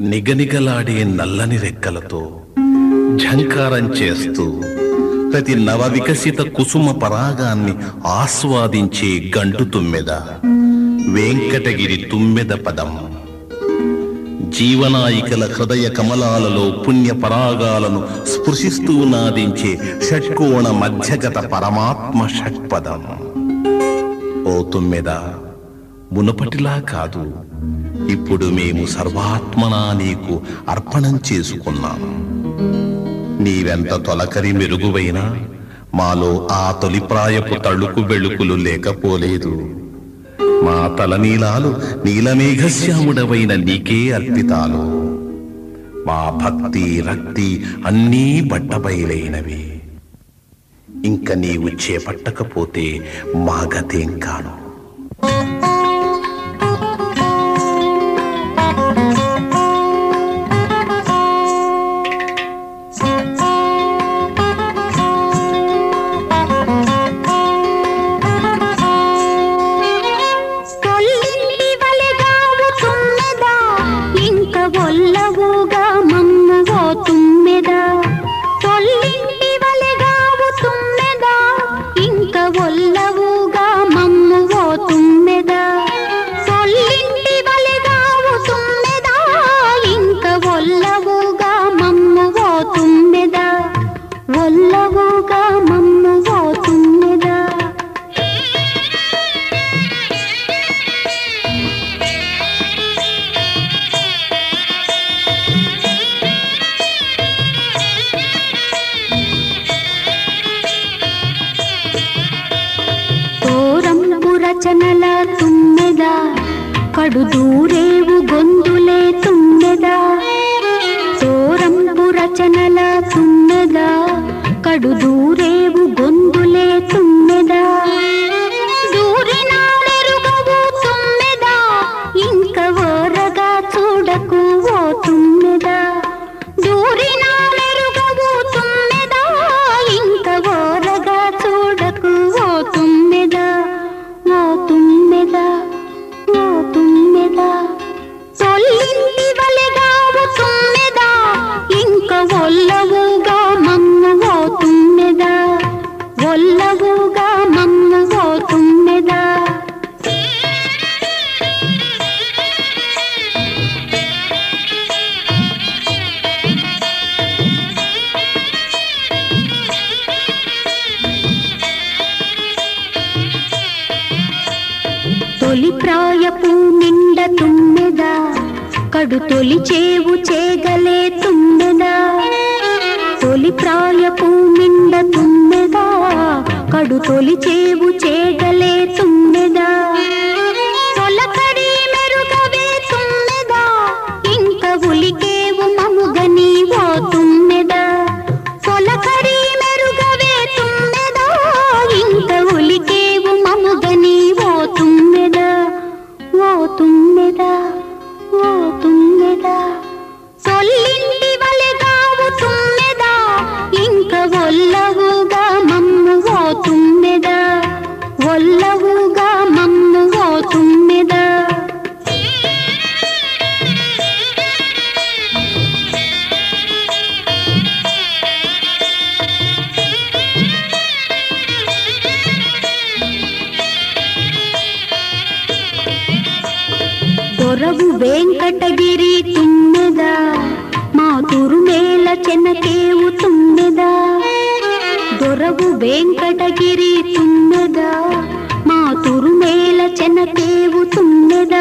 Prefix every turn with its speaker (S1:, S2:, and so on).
S1: నిగనిగలాడే నల్లని రెక్కలతో ఝంకారం చేస్తూ ప్రతి నవ వికసిత కుసుమ పరాగాన్ని ఆస్వాదించే గంటు తుమ్మెద వెంకటగిరి తుమ్మెద పదం. జీవనాయికల హృదయ కమలాలలో పుణ్య పరాగాలను స్పృశిస్తూ నాదించే షట్కోణ మధ్యగత పరమాత్మ షట్పదం. ఓ తుమ్మెద మునపటిలా కాదు. ఇప్పుడు మేము సర్వాత్మనా నీకు అర్పణం చేసుకున్నాం నీవెంత తొలకరి మెరుగువైనా మాలో ఆ తొలిప్రాయపు తళుకు వెళుకులు లేకపోలేదు. మా తలనీలాలు నీలమేఘశ్యాముడవైన నీకే అర్పితాలు. మా భక్తి రక్తి అన్నీ బట్టబయలైనవి ఇంక నీవు చేపట్టకపోతే మా గతేం కాను?
S2: తోరంపు రచనల తుమ్మెద? కడు దూరేవు గొంతులే తుమ్మెద? తోరంపు రచనల తుమ్మెదా కడు తొలి చేవు చేగలే తుమ్మెదా. తొలి ప్రాయపు నిండ తుమ్మెదా కడు తొలి చేవు చేగలే తుమ్మెద. దొరవు వెంకటగిరి తుమ్మెద మా తురుమేల చెనకేవు తుమ్మెద. దొరవు వెంకటగిరి తుమ్మెద మా తురుమేల చెనకేవు తుమ్మెద.